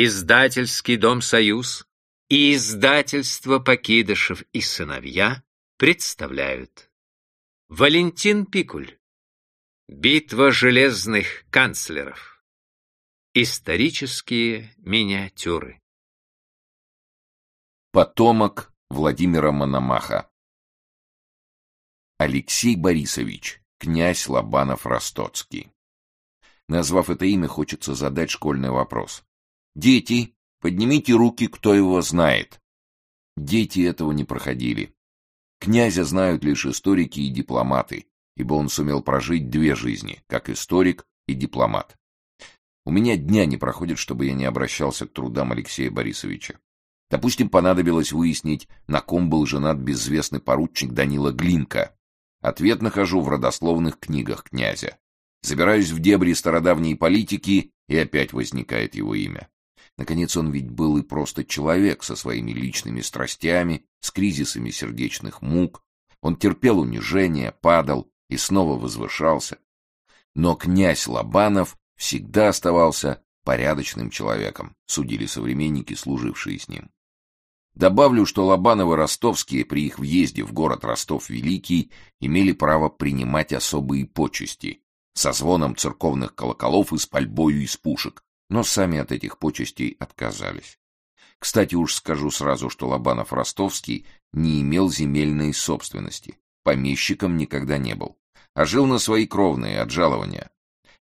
Издательский дом «Союз» и издательство «Покидышев и сыновья» представляют. Валентин Пикуль. Битва железных канцлеров Исторические миниатюры. Потомок Владимира Мономаха. Алексей Борисович, князь Лобанов-Ростоцкий. Назвав это имя, хочется задать школьный вопрос. «Дети, поднимите руки, кто его знает». Дети этого не проходили. Князя знают лишь историки и дипломаты, ибо он сумел прожить две жизни, как историк и дипломат. У меня дня не проходит, чтобы я не обращался к трудам Алексея Борисовича. Допустим, понадобилось выяснить, на ком был женат безвестный поручик Данила Глинка. Ответ нахожу в родословных книгах князя. Забираюсь в дебри стародавней политики, и опять возникает его имя. Наконец, он ведь был и просто человек со своими личными страстями, с кризисами сердечных мук. Он терпел унижение, падал и снова возвышался. Но князь Лобанов всегда оставался порядочным человеком, судили современники, служившие с ним. Добавлю, что Лобановы-ростовские при их въезде в город Ростов-Великий имели право принимать особые почести, со звоном церковных колоколов и с пальбою из пушек, но сами от этих почестей отказались. Кстати, уж скажу сразу, что Лобанов-Ростовский не имел земельной собственности, помещиком никогда не был, а жил на свои кровные от жалования.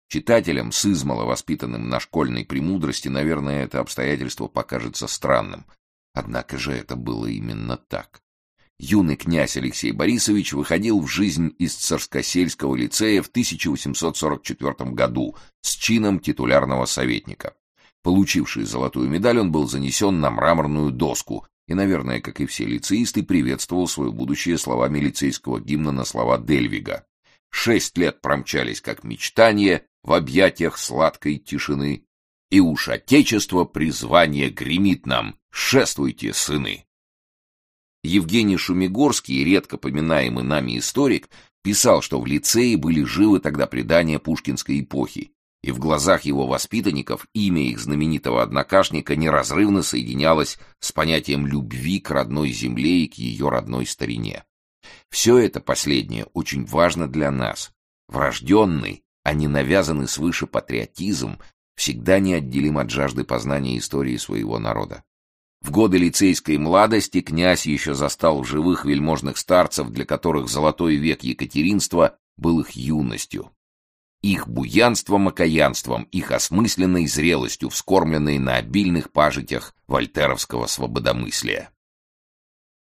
Читателям, с измала воспитанным на школьной премудрости, наверное, это обстоятельство покажется странным. Однако же это было именно так юный князь Алексей Борисович выходил в жизнь из Царскосельского лицея в 1844 году с чином титулярного советника. Получивший золотую медаль, он был занесен на мраморную доску и, наверное, как и все лицеисты, приветствовал свое будущее словами лицейского гимна на слова Дельвига. Шесть лет промчались как мечтание в объятиях сладкой тишины, и уж отечество призвание гремит нам «Шествуйте, сыны!» Евгений Шумигорский, редко поминаемый нами историк, писал, что в лицее были живы тогда предания пушкинской эпохи, и в глазах его воспитанников имя их знаменитого однокашника неразрывно соединялось с понятием любви к родной земле и к ее родной старине. Все это последнее очень важно для нас. Врожденный, а не навязанный свыше патриотизм всегда неотделим от жажды познания истории своего народа. В годы лицейской младости князь еще застал в живых вельможных старцев, для которых золотой век екатеринства был их юностью. Их буянством, окаянством, их осмысленной зрелостью, вскормленной на обильных пажитях вольтеровского свободомыслия.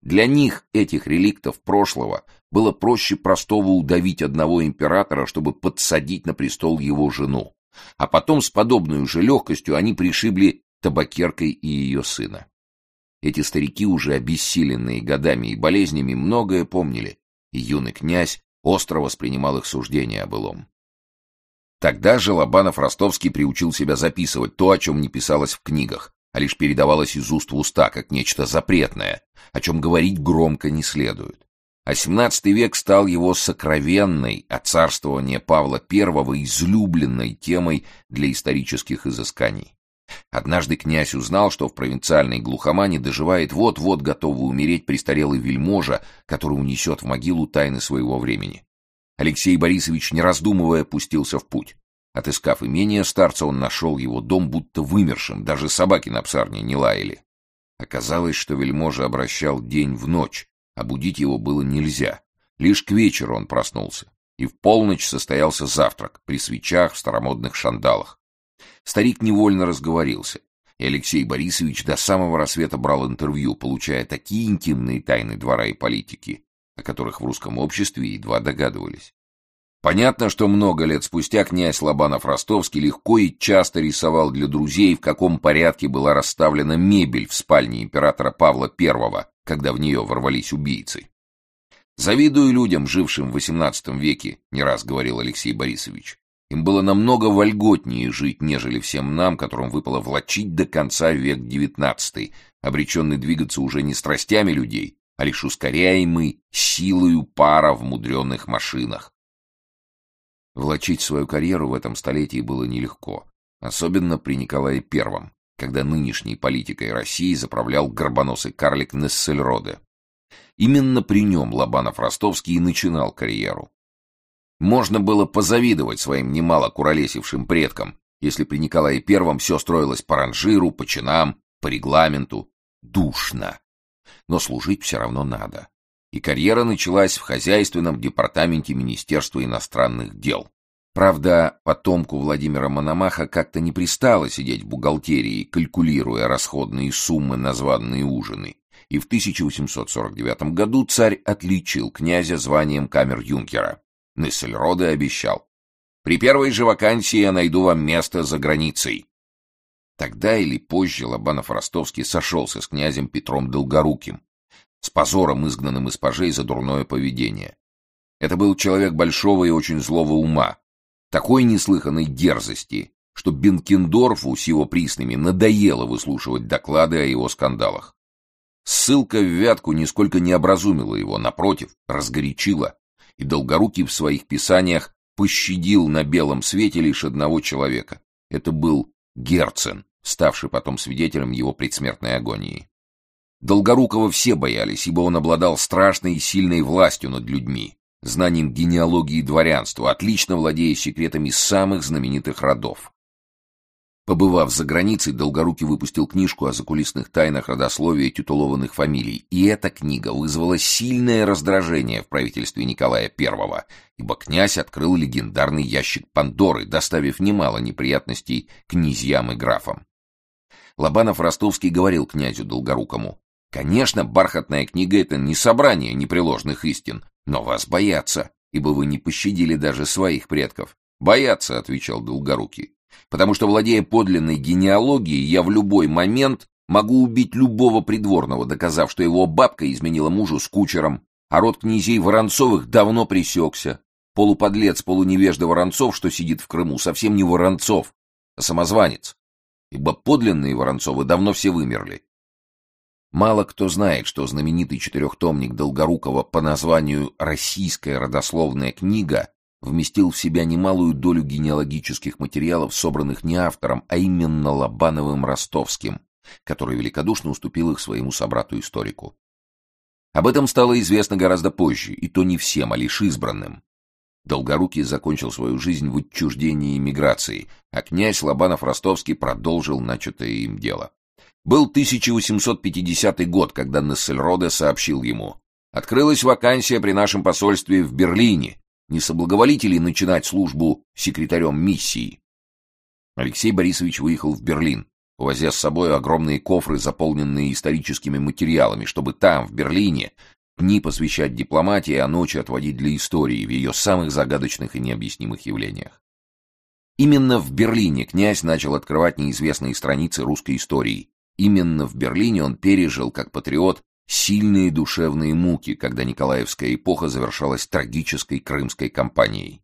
Для них, этих реликтов прошлого, было проще простого удавить одного императора, чтобы подсадить на престол его жену. А потом с подобной же легкостью они пришибли табакеркой и ее сына. Эти старики, уже обессиленные годами и болезнями, многое помнили, и юный князь остро воспринимал их суждения о былом. Тогда же Лобанов-Ростовский приучил себя записывать то, о чем не писалось в книгах, а лишь передавалось из уст в уста, как нечто запретное, о чем говорить громко не следует. А XVII век стал его сокровенной от царствования Павла I излюбленной темой для исторических изысканий. Однажды князь узнал, что в провинциальной глухомане доживает вот-вот готовый умереть престарелый вельможа, который унесет в могилу тайны своего времени. Алексей Борисович, не раздумывая, пустился в путь. Отыскав имение старца, он нашел его дом будто вымершим, даже собаки на псарне не лаяли. Оказалось, что вельможа обращал день в ночь, а будить его было нельзя. Лишь к вечеру он проснулся, и в полночь состоялся завтрак при свечах в старомодных шандалах. Старик невольно разговорился, и Алексей Борисович до самого рассвета брал интервью, получая такие интимные тайны двора и политики, о которых в русском обществе едва догадывались. Понятно, что много лет спустя князь Лобанов-Ростовский легко и часто рисовал для друзей, в каком порядке была расставлена мебель в спальне императора Павла I, когда в нее ворвались убийцы. «Завидую людям, жившим в XVIII веке», — не раз говорил Алексей Борисович. Им было намного вольготнее жить, нежели всем нам, которым выпало влачить до конца век девятнадцатый, обреченный двигаться уже не страстями людей, а лишь ускоряемый силою пара в мудреных машинах. Влачить свою карьеру в этом столетии было нелегко, особенно при Николае Первом, когда нынешней политикой России заправлял горбоносый карлик Нессельроде. Именно при нем Лобанов-Ростовский и начинал карьеру. Можно было позавидовать своим немало куролесившим предкам, если при Николае Первом все строилось по ранжиру, по чинам, по регламенту. Душно. Но служить все равно надо. И карьера началась в хозяйственном департаменте Министерства иностранных дел. Правда, потомку Владимира Мономаха как-то не пристало сидеть в бухгалтерии, калькулируя расходные суммы на званные ужины, и в 1849 году царь отличил князя званием камер-юнкера. Нессельроде обещал. «При первой же вакансии я найду вам место за границей». Тогда или позже Лобанов-Ростовский сошелся с князем Петром Долгоруким, с позором изгнанным из пажей за дурное поведение. Это был человек большого и очень злого ума, такой неслыханной дерзости, что Бенкендорфу с его приснами надоело выслушивать доклады о его скандалах. Ссылка в Вятку нисколько не образумила его, напротив, разгорячила, и Долгорукий в своих писаниях пощадил на белом свете лишь одного человека. Это был Герцен, ставший потом свидетелем его предсмертной агонии. Долгорукова все боялись, ибо он обладал страшной и сильной властью над людьми, знанием генеалогии дворянства, отлично владея секретами самых знаменитых родов. Побывав за границей, Долгорукий выпустил книжку о закулисных тайнах родословия титулованных фамилий, и эта книга вызвала сильное раздражение в правительстве Николая I, ибо князь открыл легендарный ящик Пандоры, доставив немало неприятностей князьям и графам. Лобанов-Ростовский говорил князю Долгорукому, «Конечно, бархатная книга — это не собрание непреложных истин, но вас боятся, ибо вы не пощадили даже своих предков». «Боятся», — отвечал Долгорукий потому что, владея подлинной генеалогией, я в любой момент могу убить любого придворного, доказав, что его бабка изменила мужу с кучером, а род князей Воронцовых давно пресекся. Полуподлец, полуневежда Воронцов, что сидит в Крыму, совсем не Воронцов, а самозванец, ибо подлинные Воронцовы давно все вымерли. Мало кто знает, что знаменитый четырехтомник Долгорукова по названию «Российская родословная книга» вместил в себя немалую долю генеалогических материалов, собранных не автором, а именно Лобановым Ростовским, который великодушно уступил их своему собрату-историку. Об этом стало известно гораздо позже, и то не всем, а лишь избранным. Долгорукий закончил свою жизнь в отчуждении и миграции, а князь Лобанов-Ростовский продолжил начатое им дело. Был 1850 год, когда Нессельроде сообщил ему, «Открылась вакансия при нашем посольстве в Берлине, не соблаговолите ли начинать службу секретарем миссии? Алексей Борисович выехал в Берлин, увозя с собой огромные кофры, заполненные историческими материалами, чтобы там, в Берлине, дни посвящать дипломатии, а ночи отводить для истории в ее самых загадочных и необъяснимых явлениях. Именно в Берлине князь начал открывать неизвестные страницы русской истории. Именно в Берлине он пережил, как патриот, сильные душевные муки, когда Николаевская эпоха завершалась трагической крымской кампанией.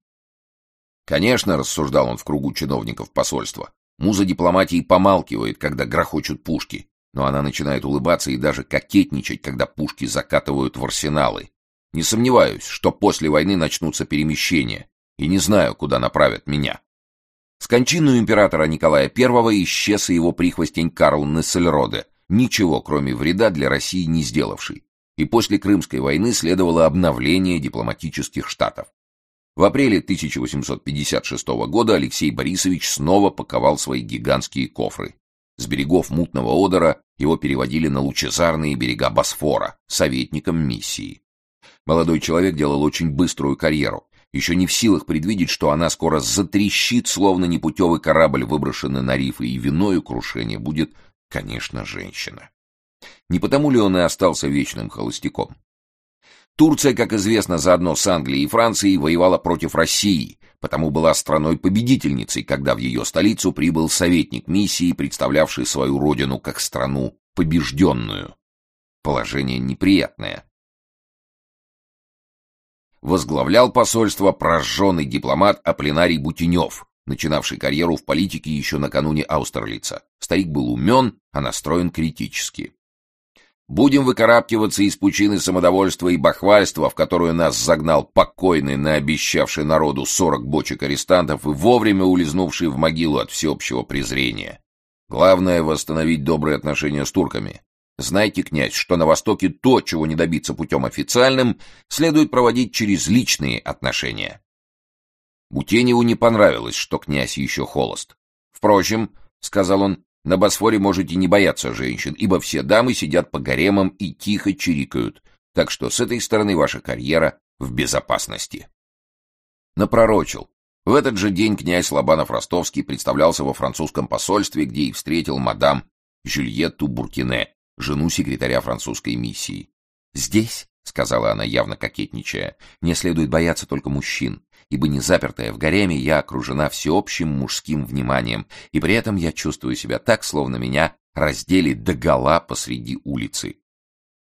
Конечно, рассуждал он в кругу чиновников посольства, муза дипломатии помалкивает, когда грохочут пушки, но она начинает улыбаться и даже кокетничать, когда пушки закатывают в арсеналы. Не сомневаюсь, что после войны начнутся перемещения, и не знаю, куда направят меня. С кончиной императора Николая I исчез и его прихвостень Карл Нессельроде, ничего, кроме вреда для России не сделавший, и после Крымской войны следовало обновление дипломатических штатов. В апреле 1856 года Алексей Борисович снова паковал свои гигантские кофры. С берегов Мутного Одера его переводили на лучезарные берега Босфора, советником миссии. Молодой человек делал очень быструю карьеру, еще не в силах предвидеть, что она скоро затрещит, словно непутевый корабль, выброшенный на рифы, и виною крушения будет Конечно, женщина. Не потому ли он и остался вечным холостяком? Турция, как известно, заодно с Англией и Францией воевала против России, потому была страной-победительницей, когда в ее столицу прибыл советник миссии, представлявший свою родину как страну побежденную. Положение неприятное. Возглавлял посольство прожженный дипломат Аполлинарий Бутенев, начинавший карьеру в политике еще накануне Аустерлица. Старик был умен, а настроен критически. Будем выкарабкиваться из пучины самодовольства и бахвальства, в которую нас загнал покойный, наобещавший народу сорок бочек арестантов и вовремя улизнувший в могилу от всеобщего презрения. Главное — восстановить добрые отношения с турками. Знайте, князь, что на Востоке то, чего не добиться путем официальным, следует проводить через личные отношения. Бутеневу не понравилось, что князь еще холост. Впрочем, — сказал он, — на Босфоре можете не бояться женщин, ибо все дамы сидят по гаремам и тихо чирикают, так что с этой стороны ваша карьера в безопасности. Напророчил. В этот же день князь Лобанов-Ростовский представлялся во французском посольстве, где и встретил мадам Жюльетту Буркине, жену секретаря французской миссии. «Здесь», — сказала она, явно кокетничая, — «мне следует бояться только мужчин, ибо не запертая в гареме, я окружена всеобщим мужским вниманием, и при этом я чувствую себя так, словно меня раздели догола посреди улицы».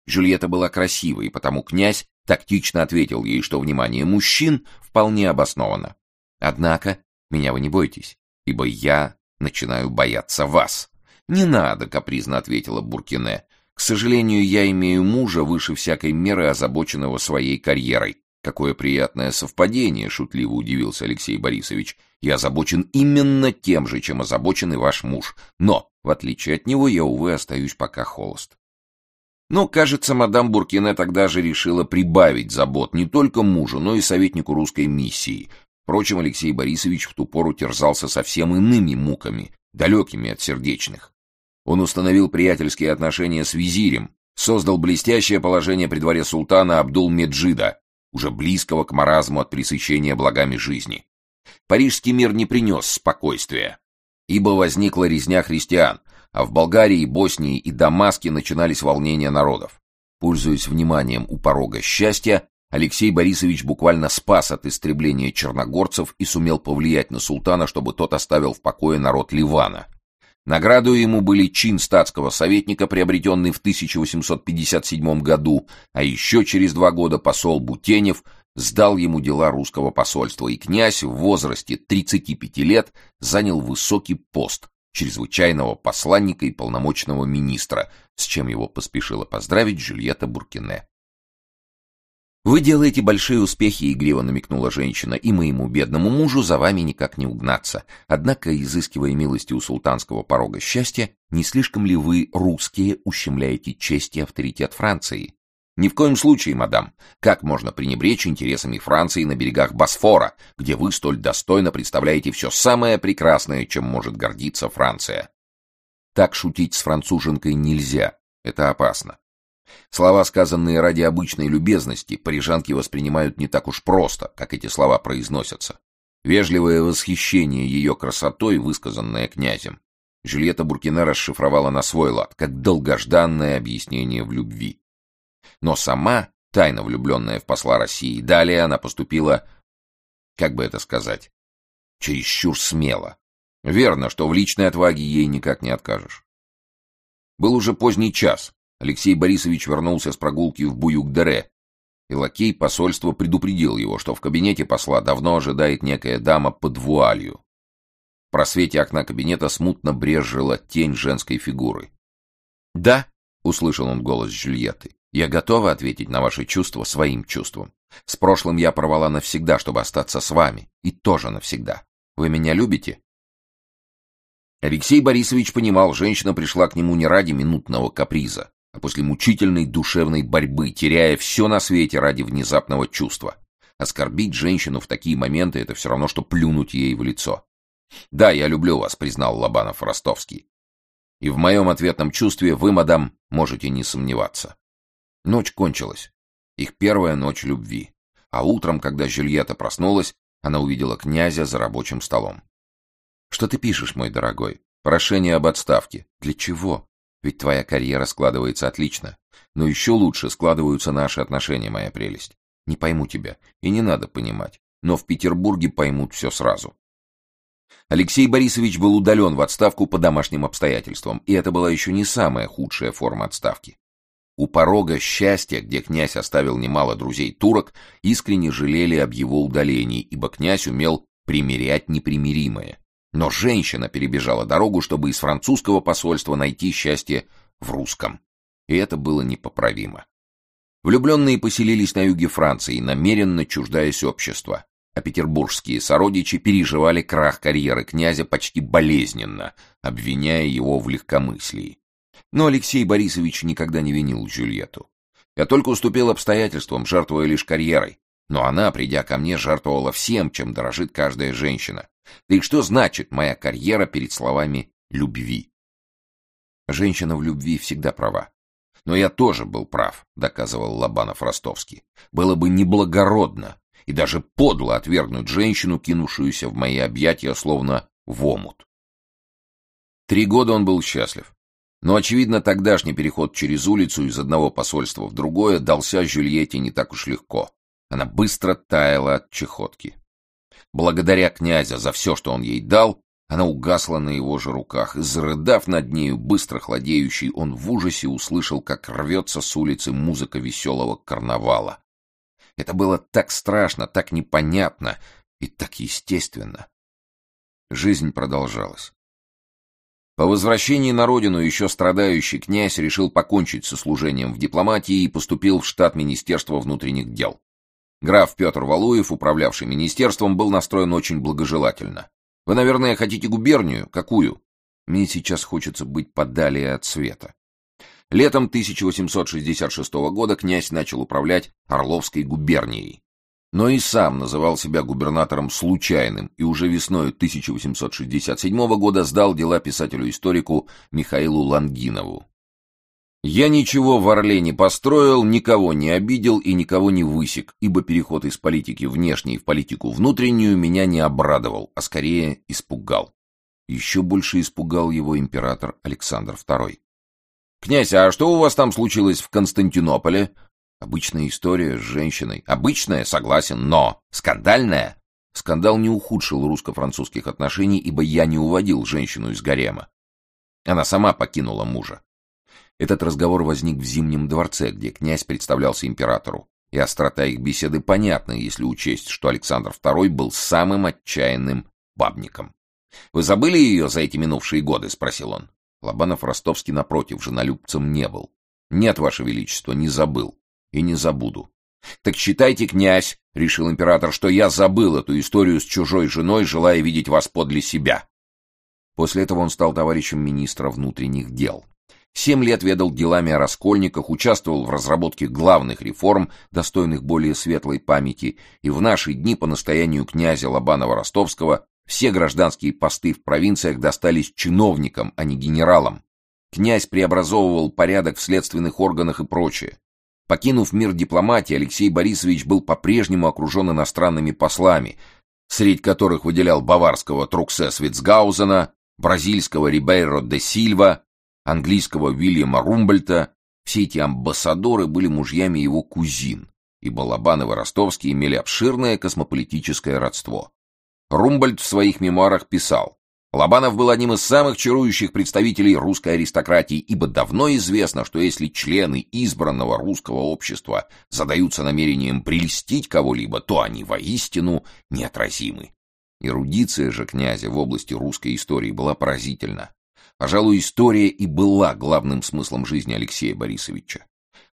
Жюльетта была красивой, и потому князь тактично ответил ей, что внимание мужчин вполне обосновано. «Однако меня вы не бойтесь, ибо я начинаю бояться вас». «Не надо», — капризно ответила Буркине. «К сожалению, я имею мужа выше всякой меры, озабоченного своей карьерой. Какое приятное совпадение, шутливо удивился Алексей Борисович. Я озабочен именно тем же, чем озабочен и ваш муж. Но, в отличие от него, я, увы, остаюсь пока холост. Но, кажется, мадам Буркине тогда же решила прибавить забот не только мужу, но и советнику русской миссии. Впрочем, Алексей Борисович в ту пору терзался совсем иными муками, далекими от сердечных. Он установил приятельские отношения с визирем, создал блестящее положение при дворе султана Абдул-Меджида, уже близкого к маразму от пресыщения благами жизни. Парижский мир не принес спокойствия, ибо возникла резня христиан, а в Болгарии, Боснии и Дамаске начинались волнения народов. Пользуясь вниманием у порога счастья, Алексей Борисович буквально спас от истребления черногорцев и сумел повлиять на султана, чтобы тот оставил в покое народ Ливана. Наградой ему были чин статского советника, приобретенный в 1857 году, а еще через два года посол Бутенев сдал ему дела русского посольства, и князь в возрасте 35 лет занял высокий пост чрезвычайного посланника и полномочного министра, с чем его поспешила поздравить Жюльетта Буркине. «Вы делаете большие успехи», — игриво намекнула женщина, «и моему бедному мужу за вами никак не угнаться. Однако, изыскивая милости у султанского порога счастья, не слишком ли вы, русские, ущемляете честь и авторитет Франции?» «Ни в коем случае, мадам. Как можно пренебречь интересами Франции на берегах Босфора, где вы столь достойно представляете все самое прекрасное, чем может гордиться Франция?» Так шутить с француженкой нельзя. Это опасно. Слова, сказанные ради обычной любезности, парижанки воспринимают не так уж просто, как эти слова произносятся. Вежливое восхищение ее красотой, высказанное князем, Жюльетта Буркина расшифровала на свой лад, как долгожданное объяснение в любви. Но сама, тайно влюбленная в посла России, далее она поступила, как бы это сказать, чересчур смело. Верно, что в личной отваге ей никак не откажешь. Был уже поздний час, Алексей Борисович вернулся с прогулки в Буюк-Дере, и лакей посольства предупредил его, что в кабинете посла давно ожидает некая дама под вуалью. В просвете окна кабинета смутно брезжила тень женской фигуры. «Да», — услышал он голос Джульетты, — «я готова ответить на ваши чувства своим чувством. С прошлым я порвала навсегда, чтобы остаться с вами, и тоже навсегда. Вы меня любите?» Алексей Борисович понимал, женщина пришла к нему не ради минутного каприза, а после мучительной душевной борьбы, теряя все на свете ради внезапного чувства. Оскорбить женщину в такие моменты — это все равно, что плюнуть ей в лицо. «Да, я люблю вас», — признал Лобанов Ростовский. «И в моем ответном чувстве вы, мадам, можете не сомневаться». Ночь кончилась. Их первая ночь любви. А утром, когда Жюльетта проснулась, она увидела князя за рабочим столом. «Что ты пишешь, мой дорогой? Прошение об отставке. Для чего?» Ведь твоя карьера складывается отлично. Но еще лучше складываются наши отношения, моя прелесть. Не пойму тебя, и не надо понимать. Но в Петербурге поймут все сразу. Алексей Борисович был удален в отставку по домашним обстоятельствам, и это была еще не самая худшая форма отставки. У порога счастья, где князь оставил немало друзей турок, искренне жалели об его удалении, ибо князь умел примирять непримиримое. Но женщина перебежала дорогу, чтобы из французского посольства найти счастье в русском. И это было непоправимо. Влюбленные поселились на юге Франции, намеренно чуждаясь общества. а петербургские сородичи переживали крах карьеры князя почти болезненно, обвиняя его в легкомыслии. Но Алексей Борисович никогда не винил Джульетту. Я только уступил обстоятельствам, жертвуя лишь карьерой. Но она, придя ко мне, жертвовала всем, чем дорожит каждая женщина. Да и что значит моя карьера перед словами «любви»? Женщина в любви всегда права. Но я тоже был прав, доказывал Лобанов-Ростовский. Было бы неблагородно и даже подло отвергнуть женщину, кинувшуюся в мои объятия, словно в омут. Три года он был счастлив. Но, очевидно, тогдашний переход через улицу из одного посольства в другое дался Жюльетте не так уж легко. Она быстро таяла от чехотки. Благодаря князя за все, что он ей дал, она угасла на его же руках, и, зарыдав над нею, быстро хладеющий, он в ужасе услышал, как рвется с улицы музыка веселого карнавала. Это было так страшно, так непонятно и так естественно. Жизнь продолжалась. По возвращении на родину еще страдающий князь решил покончить со служением в дипломатии и поступил в штат Министерства внутренних дел. Граф Петр Валуев, управлявший министерством, был настроен очень благожелательно. «Вы, наверное, хотите губернию? Какую?» «Мне сейчас хочется быть подали от света». Летом 1866 года князь начал управлять Орловской губернией но и сам называл себя губернатором случайным и уже весной 1867 года сдал дела писателю-историку Михаилу Лангинову. «Я ничего в Орле не построил, никого не обидел и никого не высек, ибо переход из политики внешней в политику внутреннюю меня не обрадовал, а скорее испугал». Еще больше испугал его император Александр II. «Князь, а что у вас там случилось в Константинополе?» Обычная история с женщиной. Обычная, согласен, но скандальная. Скандал не ухудшил русско-французских отношений, ибо я не уводил женщину из гарема. Она сама покинула мужа. Этот разговор возник в Зимнем дворце, где князь представлялся императору. И острота их беседы понятна, если учесть, что Александр II был самым отчаянным бабником. «Вы забыли ее за эти минувшие годы?» — спросил он. Лобанов Ростовский, напротив, женолюбцем не был. «Нет, Ваше Величество, не забыл и не забуду. Так считайте, князь, решил император, что я забыл эту историю с чужой женой, желая видеть вас подле себя. После этого он стал товарищем министра внутренних дел. Семь лет ведал делами о раскольниках, участвовал в разработке главных реформ, достойных более светлой памяти, и в наши дни по настоянию князя Лобанова-Ростовского все гражданские посты в провинциях достались чиновникам, а не генералам. Князь преобразовывал порядок в следственных органах и прочее. Покинув мир дипломатии, Алексей Борисович был по-прежнему окружен иностранными послами, среди которых выделял баварского Труксе Свицгаузена, бразильского Рибейро де Сильва, английского Уильяма Румбольта. Все эти амбассадоры были мужьями его кузин, и Балабанов и Ростовский имели обширное космополитическое родство. Румбольд в своих мемуарах писал Лобанов был одним из самых чарующих представителей русской аристократии, ибо давно известно, что если члены избранного русского общества задаются намерением прельстить кого-либо, то они воистину неотразимы. Эрудиция же князя в области русской истории была поразительна. Пожалуй, история и была главным смыслом жизни Алексея Борисовича.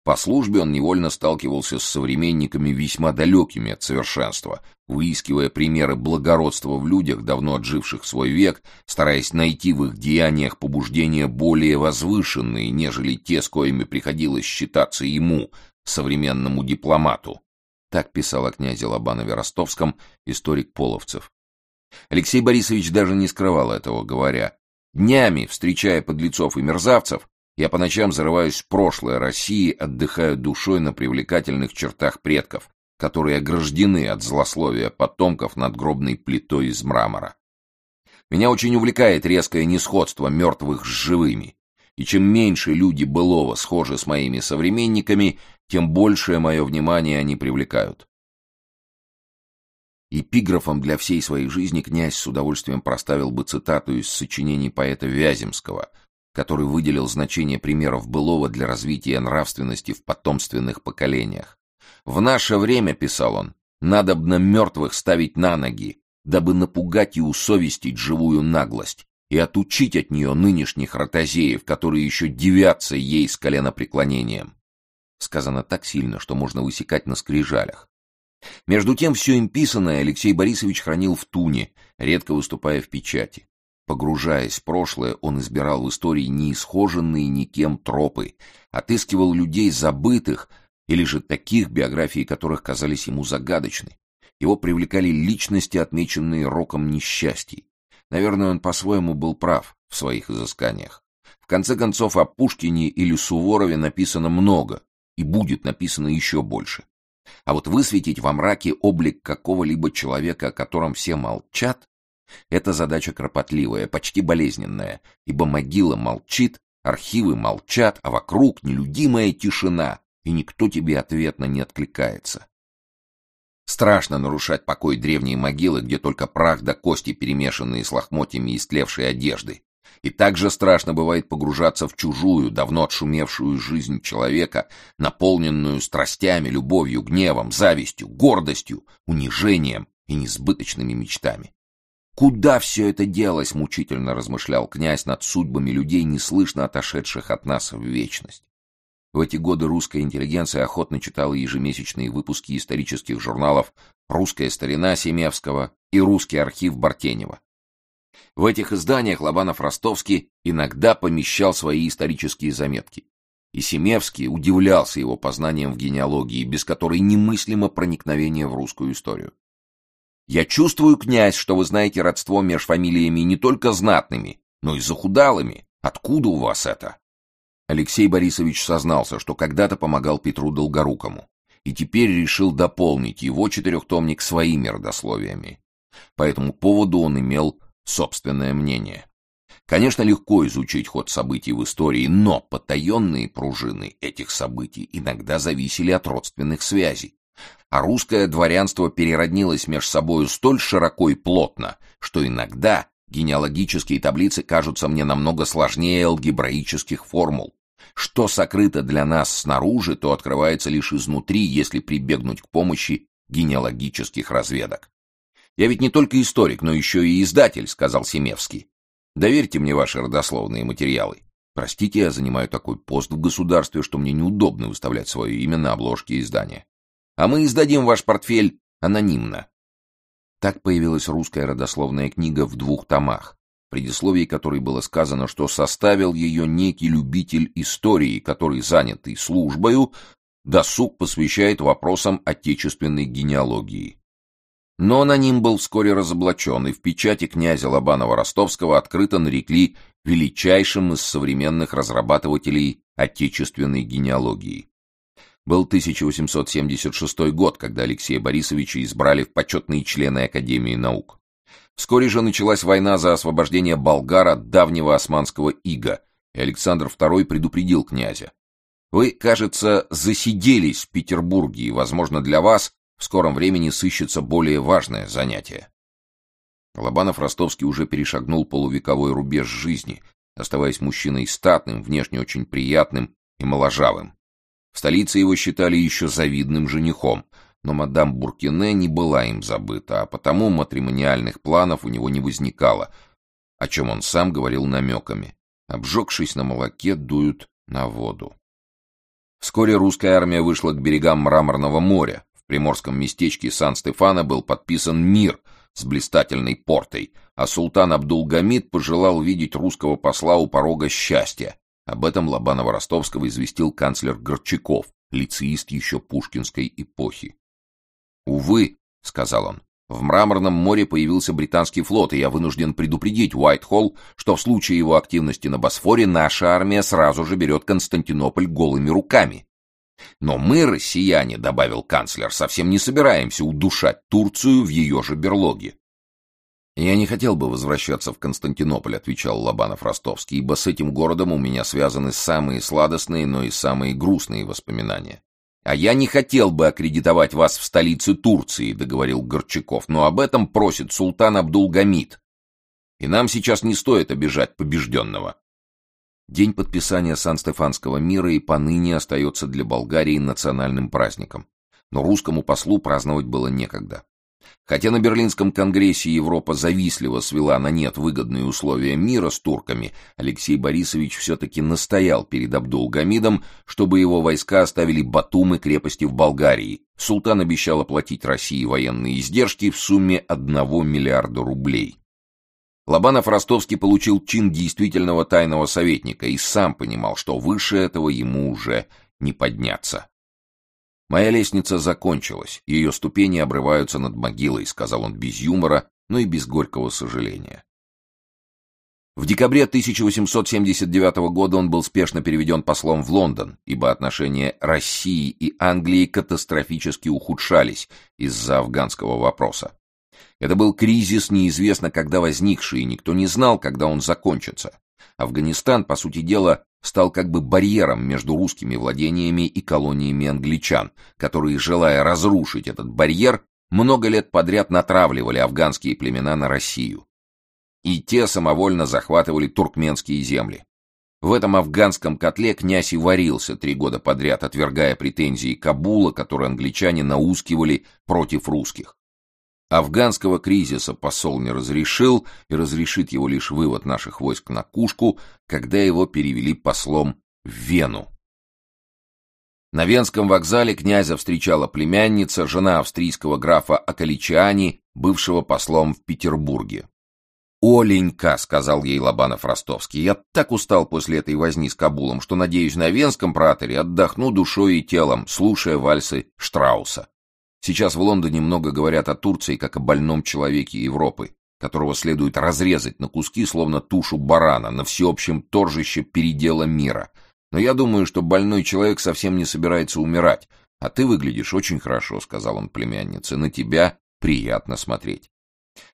По службе он невольно сталкивался с современниками весьма далекими от совершенства, выискивая примеры благородства в людях, давно отживших свой век, стараясь найти в их деяниях побуждения более возвышенные, нежели те, с коими приходилось считаться ему, современному дипломату. Так писал о князе Лобанове Ростовском историк Половцев. Алексей Борисович даже не скрывал этого, говоря, «Днями, встречая подлецов и мерзавцев, я по ночам зарываюсь в прошлое России, отдыхаю душой на привлекательных чертах предков, которые ограждены от злословия потомков над гробной плитой из мрамора. Меня очень увлекает резкое несходство мертвых с живыми, и чем меньше люди былого схожи с моими современниками, тем большее мое внимание они привлекают. Эпиграфом для всей своей жизни князь с удовольствием проставил бы цитату из сочинений поэта Вяземского – который выделил значение примеров былого для развития нравственности в потомственных поколениях. «В наше время, — писал он, — надобно мертвых ставить на ноги, дабы напугать и усовестить живую наглость и отучить от нее нынешних ротозеев, которые еще девятся ей с коленопреклонением». Сказано так сильно, что можно высекать на скрижалях. Между тем, все им писанное Алексей Борисович хранил в туне, редко выступая в печати. Погружаясь в прошлое, он избирал в истории неисхоженные никем тропы, отыскивал людей забытых или же таких, биографии которых казались ему загадочны. Его привлекали личности, отмеченные роком несчастий. Наверное, он по-своему был прав в своих изысканиях. В конце концов, о Пушкине или Суворове написано много, и будет написано еще больше. А вот высветить во мраке облик какого-либо человека, о котором все молчат, это задача кропотливая, почти болезненная, ибо могила молчит, архивы молчат, а вокруг нелюдимая тишина, и никто тебе ответно не откликается. Страшно нарушать покой древней могилы, где только прах да кости, перемешанные с лохмотьями истлевшей одежды. И также страшно бывает погружаться в чужую, давно отшумевшую жизнь человека, наполненную страстями, любовью, гневом, завистью, гордостью, унижением и несбыточными мечтами. Куда все это делось, мучительно размышлял князь над судьбами людей, неслышно отошедших от нас в вечность. В эти годы русская интеллигенция охотно читала ежемесячные выпуски исторических журналов «Русская старина» Семевского и «Русский архив» Бартенева. В этих изданиях Лобанов-Ростовский иногда помещал свои исторические заметки. И Семевский удивлялся его познанием в генеалогии, без которой немыслимо проникновение в русскую историю. Я чувствую, князь, что вы знаете родство между фамилиями не только знатными, но и захудалыми. Откуда у вас это? Алексей Борисович сознался, что когда-то помогал Петру Долгорукому, и теперь решил дополнить его четырехтомник своими родословиями. По этому поводу он имел собственное мнение. Конечно, легко изучить ход событий в истории, но потаенные пружины этих событий иногда зависели от родственных связей а русское дворянство перероднилось между собою столь широко и плотно, что иногда генеалогические таблицы кажутся мне намного сложнее алгебраических формул. Что сокрыто для нас снаружи, то открывается лишь изнутри, если прибегнуть к помощи генеалогических разведок. «Я ведь не только историк, но еще и издатель», — сказал Семевский. «Доверьте мне ваши родословные материалы. Простите, я занимаю такой пост в государстве, что мне неудобно выставлять свое имя на обложке издания а мы издадим ваш портфель анонимно. Так появилась русская родословная книга в двух томах, в предисловии которой было сказано, что составил ее некий любитель истории, который, занятый службою, досуг посвящает вопросам отечественной генеалогии. Но аноним был вскоре разоблачен, и в печати князя Лобанова-Ростовского открыто нарекли величайшим из современных разрабатывателей отечественной генеалогии. Был 1876 год, когда Алексея Борисовича избрали в почетные члены Академии наук. Вскоре же началась война за освобождение болгар от давнего османского ига, и Александр II предупредил князя. «Вы, кажется, засиделись в Петербурге, и, возможно, для вас в скором времени сыщется более важное занятие». Лобанов-Ростовский уже перешагнул полувековой рубеж жизни, оставаясь мужчиной статным, внешне очень приятным и моложавым. В столице его считали еще завидным женихом, но мадам Буркине не была им забыта, а потому матримониальных планов у него не возникало, о чем он сам говорил намеками. Обжегшись на молоке, дуют на воду. Вскоре русская армия вышла к берегам Мраморного моря. В приморском местечке Сан-Стефано был подписан мир с блистательной портой, а султан Абдулгамид пожелал видеть русского посла у порога счастья, об этом Лобанова-Ростовского известил канцлер Горчаков, лицеист еще пушкинской эпохи. «Увы», — сказал он, — «в Мраморном море появился британский флот, и я вынужден предупредить Уайтхолл, что в случае его активности на Босфоре наша армия сразу же берет Константинополь голыми руками. Но мы, россияне, — добавил канцлер, — совсем не собираемся удушать Турцию в ее же берлоге. «Я не хотел бы возвращаться в Константинополь», — отвечал Лобанов-Ростовский, «ибо с этим городом у меня связаны самые сладостные, но и самые грустные воспоминания». «А я не хотел бы аккредитовать вас в столице Турции», — договорил Горчаков, «но об этом просит султан Абдулгамид. И нам сейчас не стоит обижать побежденного». День подписания Сан-Стефанского мира и поныне остается для Болгарии национальным праздником. Но русскому послу праздновать было некогда. Хотя на Берлинском конгрессе Европа завистливо свела на нет выгодные условия мира с турками, Алексей Борисович все-таки настоял перед Абдул-Гамидом, чтобы его войска оставили Батум и крепости в Болгарии. Султан обещал оплатить России военные издержки в сумме 1 миллиарда рублей. Лобанов-Ростовский получил чин действительного тайного советника и сам понимал, что выше этого ему уже не подняться. «Моя лестница закончилась, ее ступени обрываются над могилой», — сказал он без юмора, но и без горького сожаления. В декабре 1879 года он был спешно переведен послом в Лондон, ибо отношения России и Англии катастрофически ухудшались из-за афганского вопроса. Это был кризис, неизвестно когда возникший, и никто не знал, когда он закончится. Афганистан, по сути дела, стал как бы барьером между русскими владениями и колониями англичан, которые, желая разрушить этот барьер, много лет подряд натравливали афганские племена на Россию. И те самовольно захватывали туркменские земли. В этом афганском котле князь и варился три года подряд, отвергая претензии Кабула, которые англичане наускивали против русских. Афганского кризиса посол не разрешил, и разрешит его лишь вывод наших войск на Кушку, когда его перевели послом в Вену. На Венском вокзале князя встречала племянница, жена австрийского графа Акаличани, бывшего послом в Петербурге. «Оленька», — сказал ей Лобанов-Ростовский, — «я так устал после этой возни с Кабулом, что, надеюсь, на Венском праторе отдохну душой и телом, слушая вальсы Штрауса. Сейчас в Лондоне много говорят о Турции как о больном человеке Европы, которого следует разрезать на куски, словно тушу барана, на всеобщем торжище передела мира. Но я думаю, что больной человек совсем не собирается умирать. А ты выглядишь очень хорошо, — сказал он племяннице, — на тебя приятно смотреть.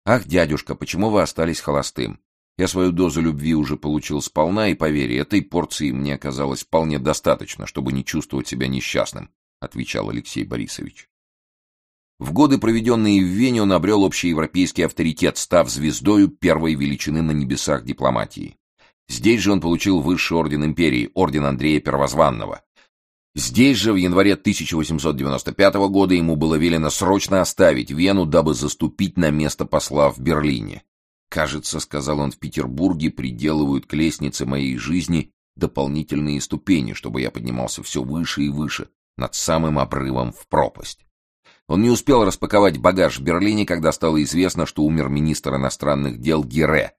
Ах, дядюшка, почему вы остались холостым? Я свою дозу любви уже получил сполна, и, поверь, этой порции мне оказалось вполне достаточно, чтобы не чувствовать себя несчастным, — отвечал Алексей Борисович. В годы, проведенные в Вене, он обрел общеевропейский авторитет, став звездою первой величины на небесах дипломатии. Здесь же он получил высший орден империи, орден Андрея Первозванного. Здесь же, в январе 1895 года, ему было велено срочно оставить Вену, дабы заступить на место посла в Берлине. «Кажется, — сказал он в Петербурге, — приделывают к лестнице моей жизни дополнительные ступени, чтобы я поднимался все выше и выше, над самым обрывом в пропасть. Он не успел распаковать багаж в Берлине, когда стало известно, что умер министр иностранных дел Гере.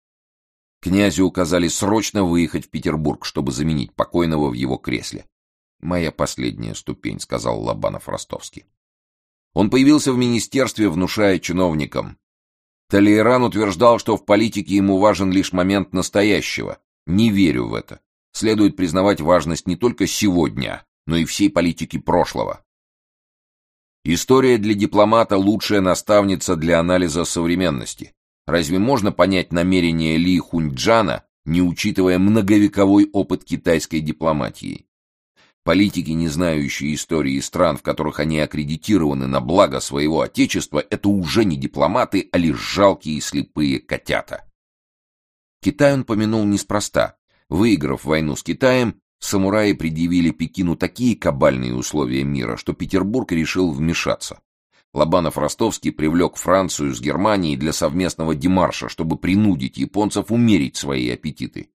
Князю указали срочно выехать в Петербург, чтобы заменить покойного в его кресле. «Моя последняя ступень», — сказал Лобанов-Ростовский. Он появился в министерстве, внушая чиновникам. Толейран утверждал, что в политике ему важен лишь момент настоящего. Не верю в это. Следует признавать важность не только сегодня, но и всей политики прошлого. История для дипломата – лучшая наставница для анализа современности. Разве можно понять намерения Ли Хуньчжана, не учитывая многовековой опыт китайской дипломатии? Политики, не знающие истории стран, в которых они аккредитированы на благо своего отечества, это уже не дипломаты, а лишь жалкие слепые котята. Китай он помянул неспроста. Выиграв войну с Китаем, Самураи предъявили Пекину такие кабальные условия мира, что Петербург решил вмешаться. Лобанов-Ростовский привлек Францию с Германией для совместного демарша, чтобы принудить японцев умерить свои аппетиты.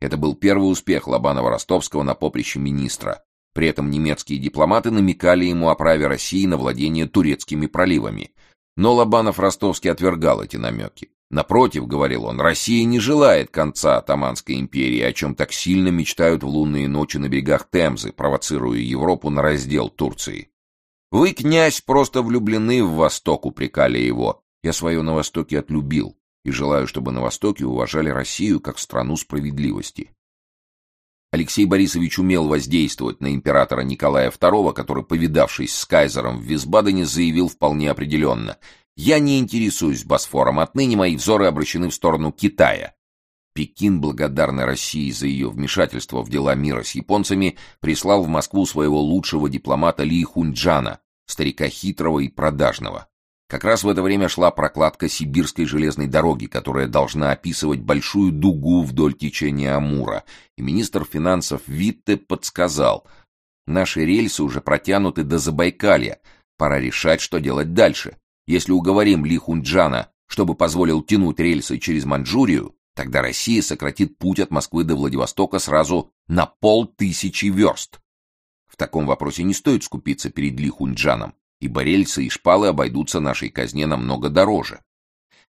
Это был первый успех Лобанова-Ростовского на поприще министра. При этом немецкие дипломаты намекали ему о праве России на владение турецкими проливами. Но Лобанов-Ростовский отвергал эти намеки. Напротив, говорил он, Россия не желает конца Атаманской империи, о чем так сильно мечтают в лунные ночи на берегах Темзы, провоцируя Европу на раздел Турции. Вы, князь, просто влюблены в Восток, упрекали его. Я свое на Востоке отлюбил и желаю, чтобы на Востоке уважали Россию как страну справедливости. Алексей Борисович умел воздействовать на императора Николая II, который, повидавшись с кайзером в Висбадене, заявил вполне определенно я не интересуюсь Босфором, отныне мои взоры обращены в сторону Китая. Пекин, благодарный России за ее вмешательство в дела мира с японцами, прислал в Москву своего лучшего дипломата Ли Хуньчжана, старика хитрого и продажного. Как раз в это время шла прокладка сибирской железной дороги, которая должна описывать большую дугу вдоль течения Амура, и министр финансов Витте подсказал, наши рельсы уже протянуты до Забайкалья, пора решать, что делать дальше. Если уговорим Ли Хунджана, чтобы позволил тянуть рельсы через Манчжурию, тогда Россия сократит путь от Москвы до Владивостока сразу на полтысячи верст. В таком вопросе не стоит скупиться перед Ли Хунджаном, ибо рельсы и шпалы обойдутся нашей казне намного дороже.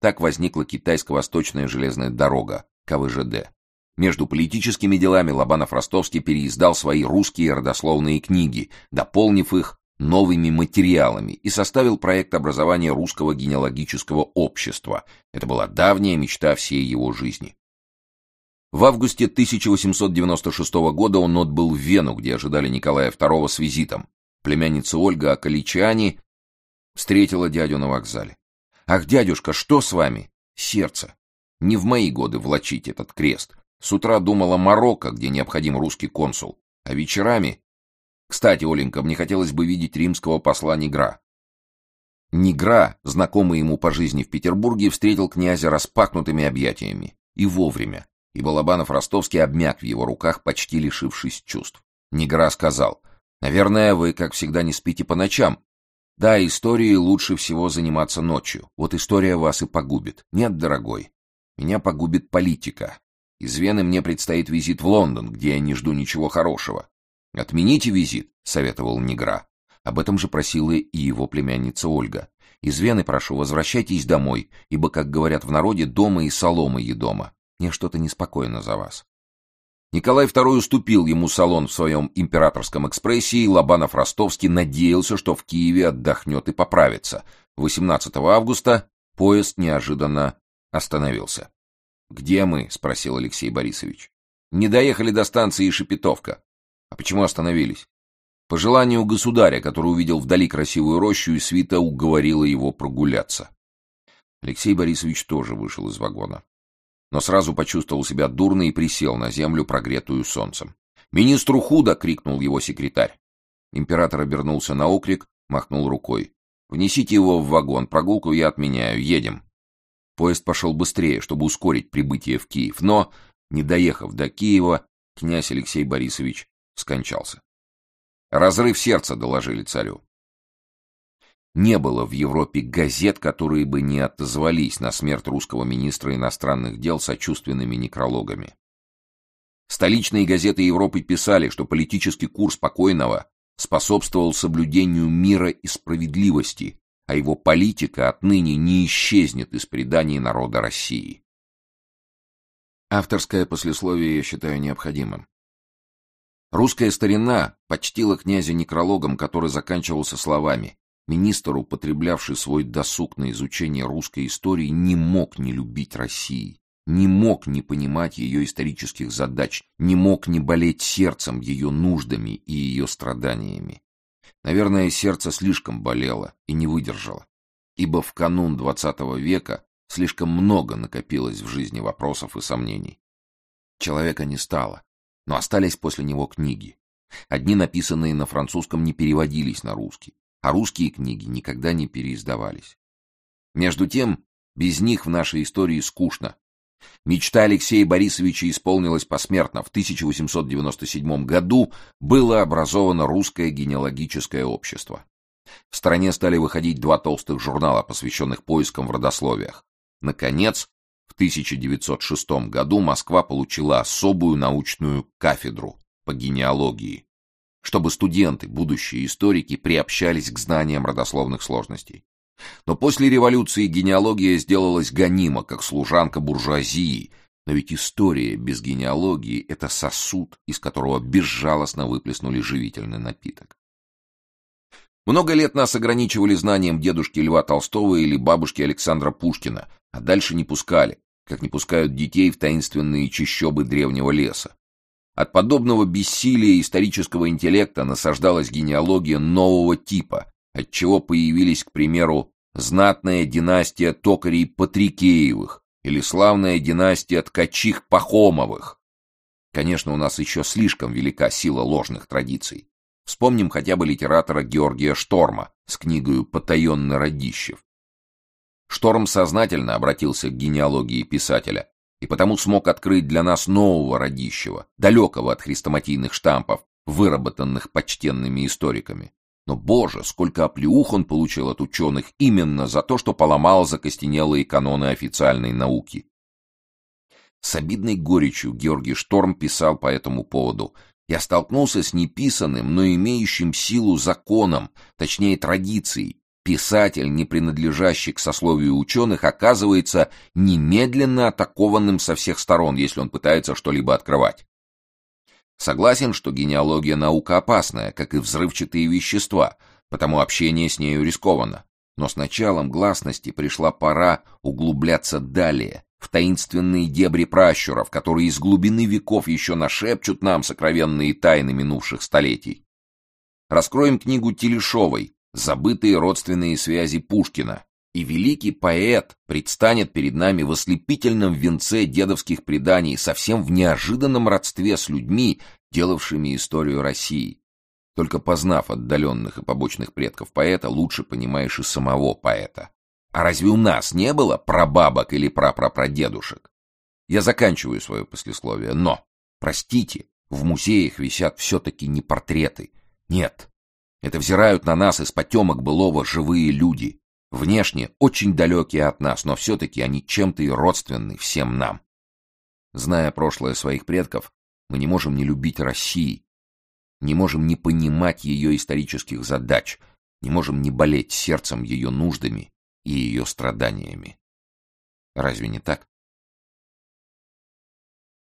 Так возникла китайско-восточная железная дорога, КВЖД. Между политическими делами Лобанов-Ростовский переиздал свои русские родословные книги, дополнив их новыми материалами и составил проект образования русского генеалогического общества. Это была давняя мечта всей его жизни. В августе 1896 года он отбыл в Вену, где ожидали Николая II с визитом. Племянница Ольга Акаличани встретила дядю на вокзале. «Ах, дядюшка, что с вами?» «Сердце. Не в мои годы влачить этот крест. С утра думала Марокко, где необходим русский консул. А вечерами... Кстати, Оленька, мне хотелось бы видеть римского посла Негра. Негра, знакомый ему по жизни в Петербурге, встретил князя распахнутыми объятиями. И вовремя. И Балабанов-Ростовский обмяк в его руках, почти лишившись чувств. Негра сказал, «Наверное, вы, как всегда, не спите по ночам. Да, историей лучше всего заниматься ночью. Вот история вас и погубит. Нет, дорогой, меня погубит политика. Из Вены мне предстоит визит в Лондон, где я не жду ничего хорошего. Отмените визит, советовал Негра. Об этом же просила и его племянница Ольга. Из Вены прошу, возвращайтесь домой, ибо, как говорят в народе, дома и солома едома. Мне что-то неспокойно за вас. Николай II уступил ему салон в своем императорском экспрессе, и Лобанов-Ростовский надеялся, что в Киеве отдохнет и поправится. 18 августа поезд неожиданно Остановился. «Где мы?» — спросил Алексей Борисович. «Не доехали до станции Шепетовка». «А почему остановились?» «По желанию государя, который увидел вдали красивую рощу, и свита уговорила его прогуляться». Алексей Борисович тоже вышел из вагона. Но сразу почувствовал себя дурно и присел на землю, прогретую солнцем. «Министру худо!» — крикнул его секретарь. Император обернулся на окрик, махнул рукой. «Внесите его в вагон, прогулку я отменяю, едем». Поезд пошел быстрее, чтобы ускорить прибытие в Киев, но, не доехав до Киева, князь Алексей Борисович скончался. «Разрыв сердца», — доложили царю. Не было в Европе газет, которые бы не отозвались на смерть русского министра иностранных дел сочувственными некрологами. Столичные газеты Европы писали, что политический курс покойного способствовал соблюдению мира и справедливости, а его политика отныне не исчезнет из преданий народа России. Авторское послесловие я считаю необходимым. Русская старина почтила князя некрологом, который заканчивался словами «Министр, употреблявший свой досуг на изучение русской истории, не мог не любить России, не мог не понимать ее исторических задач, не мог не болеть сердцем ее нуждами и ее страданиями. Наверное, сердце слишком болело и не выдержало, ибо в канун XX века слишком много накопилось в жизни вопросов и сомнений. Человека не стало, но остались после него книги. Одни, написанные на французском, не переводились на русский, а русские книги никогда не переиздавались. Между тем, без них в нашей истории скучно, Мечта Алексея Борисовича исполнилась посмертно. В 1897 году было образовано Русское генеалогическое общество. В стране стали выходить два толстых журнала, посвященных поискам в родословиях. Наконец, в 1906 году Москва получила особую научную кафедру по генеалогии, чтобы студенты, будущие историки, приобщались к знаниям родословных сложностей. Но после революции генеалогия сделалась гонима, как служанка буржуазии. Но ведь история без генеалогии — это сосуд, из которого безжалостно выплеснули живительный напиток. Много лет нас ограничивали знанием дедушки Льва Толстого или бабушки Александра Пушкина, а дальше не пускали, как не пускают детей в таинственные чащобы древнего леса. От подобного бессилия исторического интеллекта насаждалась генеалогия нового типа, отчего появились, к примеру, знатная династия токарей Патрикеевых или славная династия ткачих Пахомовых. Конечно, у нас еще слишком велика сила ложных традиций. Вспомним хотя бы литератора Георгия Шторма с книгой «Потаенный Радищев». Шторм сознательно обратился к генеалогии писателя и потому смог открыть для нас нового Радищева, далекого от хрестоматийных штампов, выработанных почтенными историками. Но, боже, сколько оплеух он получил от ученых именно за то, что поломал закостенелые каноны официальной науки. С обидной горечью Георгий Шторм писал по этому поводу. «Я столкнулся с неписанным, но имеющим силу законом, точнее традицией. Писатель, не принадлежащий к сословию ученых, оказывается немедленно атакованным со всех сторон, если он пытается что-либо открывать. Согласен, что генеалогия наука опасная, как и взрывчатые вещества, потому общение с нею рискованно. Но с началом гласности пришла пора углубляться далее, в таинственные дебри пращуров, которые из глубины веков еще нашепчут нам сокровенные тайны минувших столетий. Раскроем книгу Телешовой «Забытые родственные связи Пушкина», и великий поэт предстанет перед нами в ослепительном венце дедовских преданий, совсем в неожиданном родстве с людьми, делавшими историю России. Только познав отдаленных и побочных предков поэта, лучше понимаешь и самого поэта. А разве у нас не было прабабок или прапрапрадедушек? Я заканчиваю свое послесловие, но, простите, в музеях висят все-таки не портреты. Нет, это взирают на нас из потемок былого живые люди, Внешне очень далекие от нас, но все-таки они чем-то и родственны всем нам. Зная прошлое своих предков, мы не можем не любить России, не можем не понимать ее исторических задач, не можем не болеть сердцем ее нуждами и ее страданиями. Разве не так?